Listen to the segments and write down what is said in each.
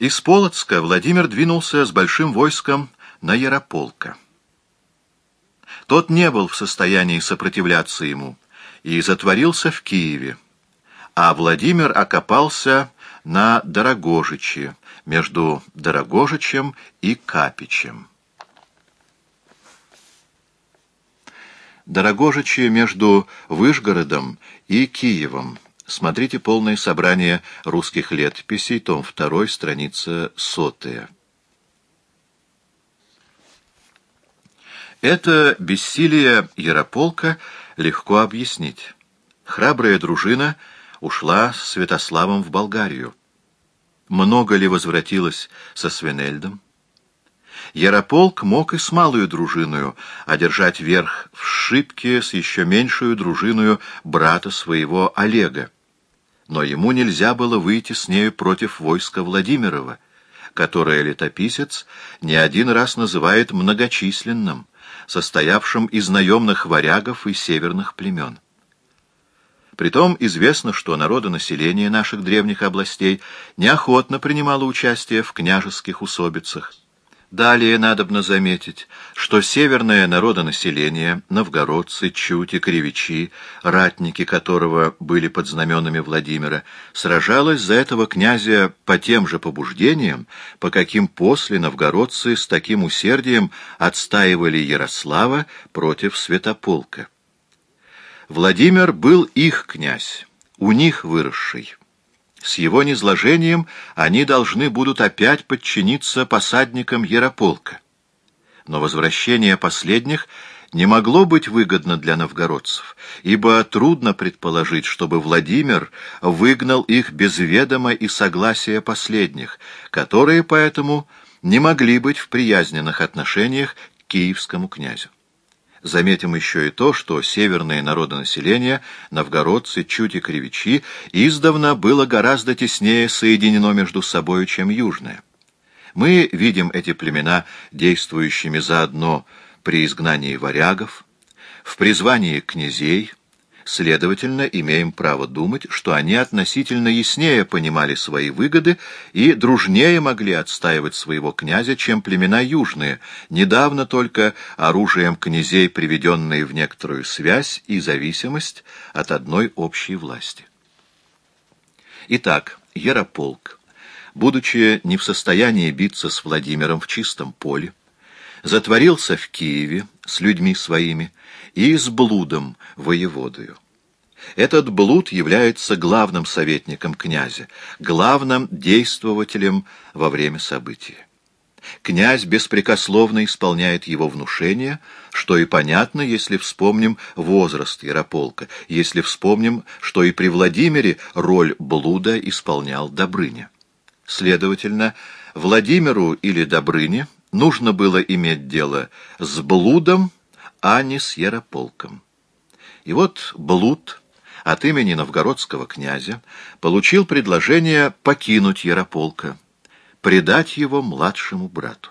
Из Полоцка Владимир двинулся с большим войском на Ярополка. Тот не был в состоянии сопротивляться ему и затворился в Киеве, а Владимир окопался на Дорогожиче, между Дорогожичем и Капичем. Дорогожичи между Выжгородом и Киевом. Смотрите полное собрание русских летописей, том 2, страница 100. Это бессилие Ярополка легко объяснить. Храбрая дружина ушла с Святославом в Болгарию. Много ли возвратилось со Свинельдом? Ярополк мог и с малую дружиною одержать верх в Шибке с еще меньшую дружиною брата своего Олега. Но ему нельзя было выйти с нею против войска Владимирова, которое летописец не один раз называет многочисленным, состоявшим из наемных варягов и северных племен. Притом известно, что народонаселение наших древних областей неохотно принимало участие в княжеских усобицах, Далее надобно заметить, что северное народонаселение, новгородцы, чути, кривичи, ратники которого были под знаменами Владимира, сражалось за этого князя по тем же побуждениям, по каким после новгородцы с таким усердием отстаивали Ярослава против Святополка. Владимир был их князь, у них выросший. С его низложением они должны будут опять подчиниться посадникам Ярополка. Но возвращение последних не могло быть выгодно для новгородцев, ибо трудно предположить, чтобы Владимир выгнал их без ведома и согласия последних, которые поэтому не могли быть в приязненных отношениях к киевскому князю. Заметим еще и то, что северное народонаселение, новгородцы, чуть и кривичи, издавна было гораздо теснее соединено между собой, чем южное. Мы видим эти племена действующими заодно при изгнании варягов, в призвании князей, Следовательно, имеем право думать, что они относительно яснее понимали свои выгоды и дружнее могли отстаивать своего князя, чем племена южные, недавно только оружием князей, приведенные в некоторую связь и зависимость от одной общей власти. Итак, Ярополк, будучи не в состоянии биться с Владимиром в чистом поле, затворился в Киеве с людьми своими, и с блудом воеводою. Этот блуд является главным советником князя, главным действователем во время события. Князь беспрекословно исполняет его внушение, что и понятно, если вспомним возраст Ярополка, если вспомним, что и при Владимире роль блуда исполнял Добрыня. Следовательно, Владимиру или Добрыне нужно было иметь дело с блудом, а не с Ярополком. И вот Блуд от имени новгородского князя получил предложение покинуть Ярополка, предать его младшему брату.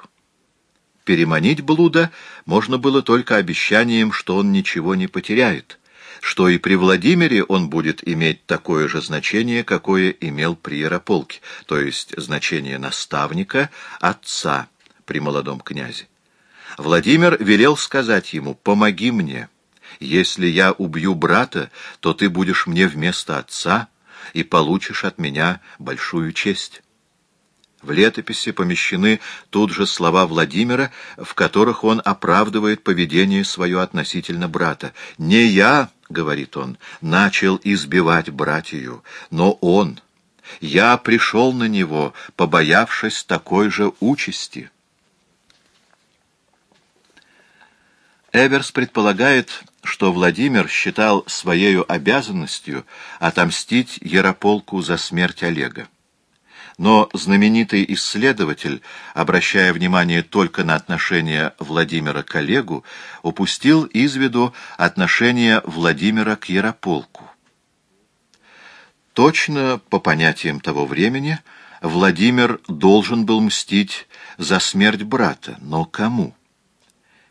Переманить Блуда можно было только обещанием, что он ничего не потеряет, что и при Владимире он будет иметь такое же значение, какое имел при Ярополке, то есть значение наставника, отца при молодом князе. Владимир велел сказать ему «помоги мне». Если я убью брата, то ты будешь мне вместо отца и получишь от меня большую честь. В летописи помещены тут же слова Владимира, в которых он оправдывает поведение свое относительно брата. «Не я, — говорит он, — начал избивать братью, но он. Я пришел на него, побоявшись такой же участи». Эверс предполагает, что Владимир считал своей обязанностью отомстить Ярополку за смерть Олега. Но знаменитый исследователь, обращая внимание только на отношение Владимира к Олегу, упустил из виду отношение Владимира к Ярополку. Точно, по понятиям того времени, Владимир должен был мстить за смерть брата, но кому?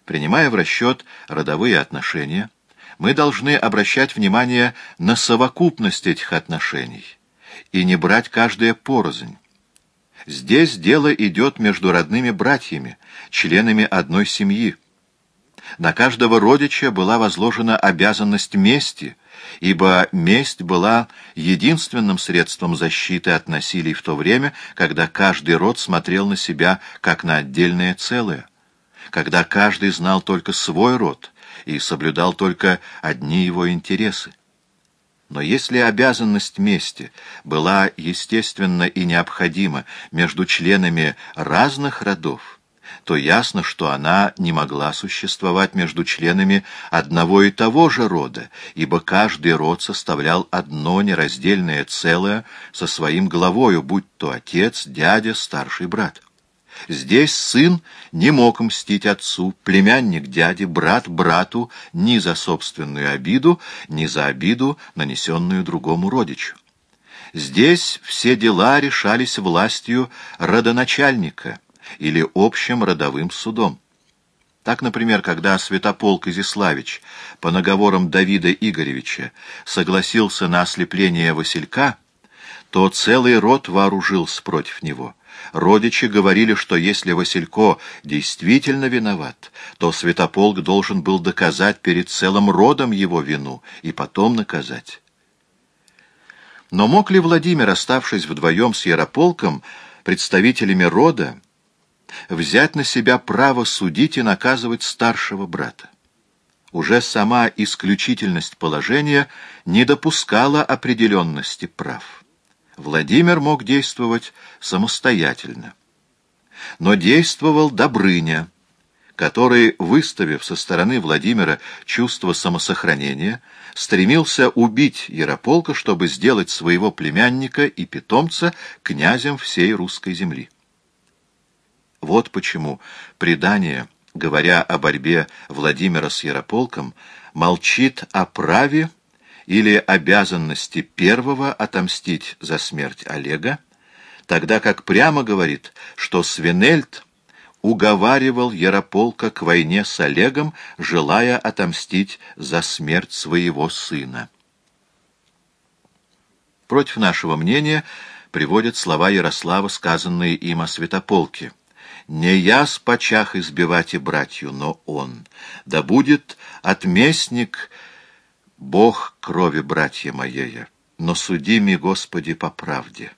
Принимая в расчет родовые отношения, мы должны обращать внимание на совокупность этих отношений и не брать каждое порознь. Здесь дело идет между родными братьями, членами одной семьи. На каждого родича была возложена обязанность мести, ибо месть была единственным средством защиты от насилий в то время, когда каждый род смотрел на себя как на отдельное целое, когда каждый знал только свой род и соблюдал только одни его интересы. Но если обязанность мести была естественна и необходима между членами разных родов, то ясно, что она не могла существовать между членами одного и того же рода, ибо каждый род составлял одно нераздельное целое со своим главою, будь то отец, дядя, старший брат. Здесь сын не мог мстить отцу, племянник дяде, брат брату ни за собственную обиду, ни за обиду, нанесенную другому родичу. Здесь все дела решались властью родоначальника или общим родовым судом. Так, например, когда Святополк Изяславич по наговорам Давида Игоревича согласился на ослепление Василька, то целый род вооружился против него. Родичи говорили, что если Василько действительно виноват, то Святополк должен был доказать перед целым родом его вину и потом наказать. Но мог ли Владимир, оставшись вдвоем с Ярополком, представителями рода, взять на себя право судить и наказывать старшего брата? Уже сама исключительность положения не допускала определенности прав. Владимир мог действовать самостоятельно. Но действовал Добрыня, который, выставив со стороны Владимира чувство самосохранения, стремился убить Ярополка, чтобы сделать своего племянника и питомца князем всей русской земли. Вот почему предание, говоря о борьбе Владимира с Ярополком, молчит о праве или обязанности первого отомстить за смерть Олега, тогда как прямо говорит, что Свинельд уговаривал Ярополка к войне с Олегом, желая отомстить за смерть своего сына. Против нашего мнения приводят слова Ярослава, сказанные им о Святополке. «Не я с почах избивать и братью, но он. Да будет отместник Бог крови, братья моея, но суди ми, Господи, по правде.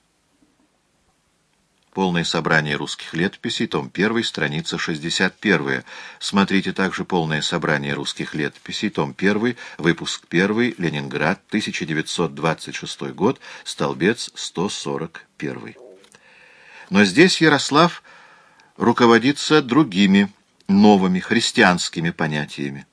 Полное собрание русских летописей, том 1, страница 61. Смотрите также полное собрание русских летописей, том 1, выпуск 1, Ленинград, 1926 год, столбец 141. Но здесь Ярослав руководится другими, новыми христианскими понятиями.